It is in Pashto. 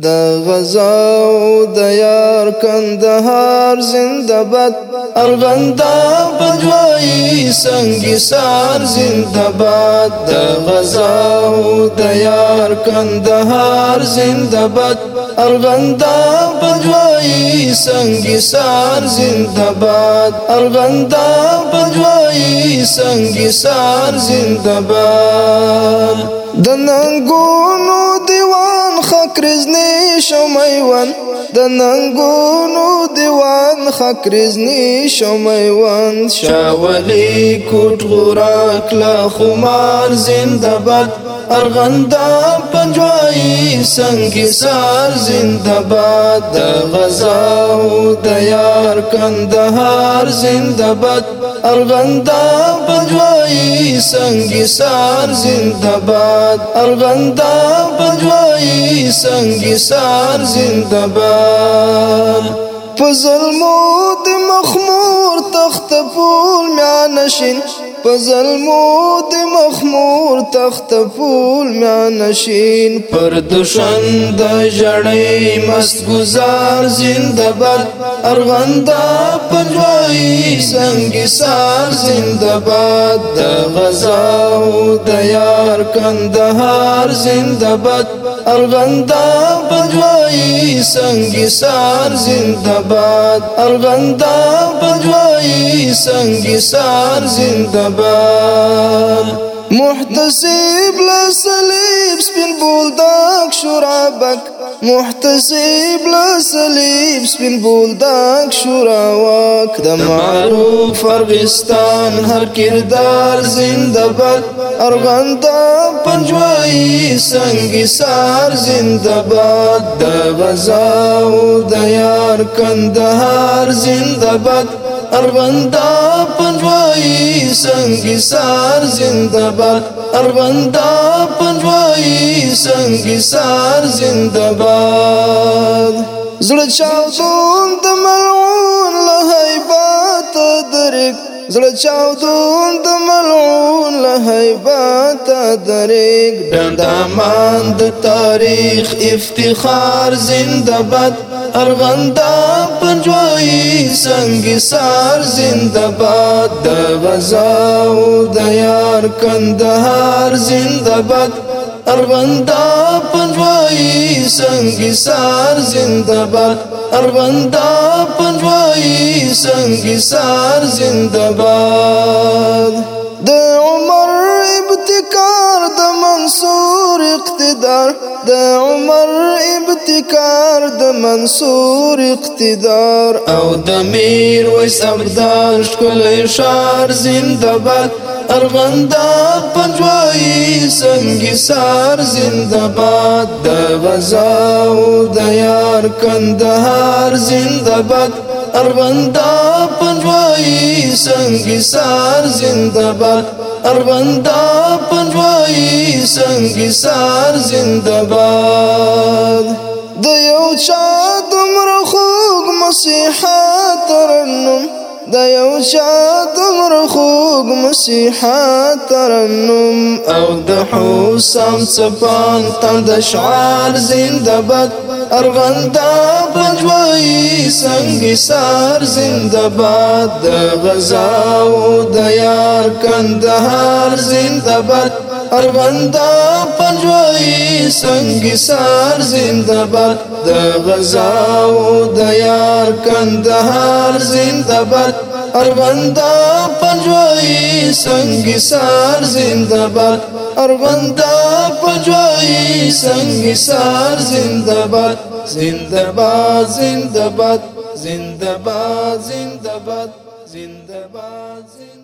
د غزا او د یار کندهار زندباد ارغندا بدوای سنگي سار زندباد د غزا او د یار کندهار زندباد ارغندا بدوای سنگي سار زندباد ارغندا بدوای سنگي سار زندباد د ننګونو دیوار کرزنی شمیون د ننګونو خکرزنی شمیوند شاولی کوټ غوراک لا خمار زندباد ارغندا پنجوائی سنگی سار زندباد د غزا او د یار کندهار زندباد ارغندا پنجوائی سنگی سار زندباد ارغندا پنجوائی سنگی سار زندباد په ظلمو د مخمور تخت پول میا نشین په ظلمو د مخمور تخت پول میا نشین پر دشمن د جړې مست گزار زندباد ارغندا پنځوي څنګه سار زندباد د غزا او د یار کندهار زندباد ارغندہ پجوائی سنگی سار زندہ باد ارغندہ پجوائی سنگی سار زندہ باد محتسب لسلیب سپن بولدک شرابک محتسب لا صلیب سپین بولدک شوراوک د معروف ارغستان هر کردار زنده باد ارغنده پنجوائی سنگی سار زنده باد د غزاو د یار کندهار زنده باد ارغنده پنجوائی سنگی سار زنده باد ارغنده پنجوائی سنگ سار زنده باد زړه چاودون د ملعون له هیبت درک زړه چاودون د ملعون له هیبت درک دندامان د تاریخ افتخار زنده باد ارغندا پنجوي سنگ سار زنده باد د وزاو د یار کندهار زنده باد اروندا پنځوي څنګه سار زنده‌باد اروندا پنځوي څنګه سار زنده‌باد د عمر ابتکار د منصور اقتدار د عمر ابتکار د منصور اقتدار او د میر وس ابدال ښکلی شار زنده‌باد ارغندا پنځ سنگی سار زندباد دا غزاو دا یار کندهار زندباد اروندا پنجوائی سنگی سار زندباد اروندا پنجوائی سنگی سار زندباد د یو چا دمر خوږ مسیحات تر د یو چا دمر خوږ مسیحا ترنم او د حسام صفان تند شعار زندباد ارغندا پنجوي څنګه سار زندباد د غزا او د یار کندهار زندباد ارمندا پنجوي سنگ سار زنده باد د غزا او د یار کندهار زنده باد ارمندا پنجوي سنگ سار زنده باد ارمندا پنجوي سنگ سار زنده باد زنده باد زنده باد زنده باد زنده باد زنده باد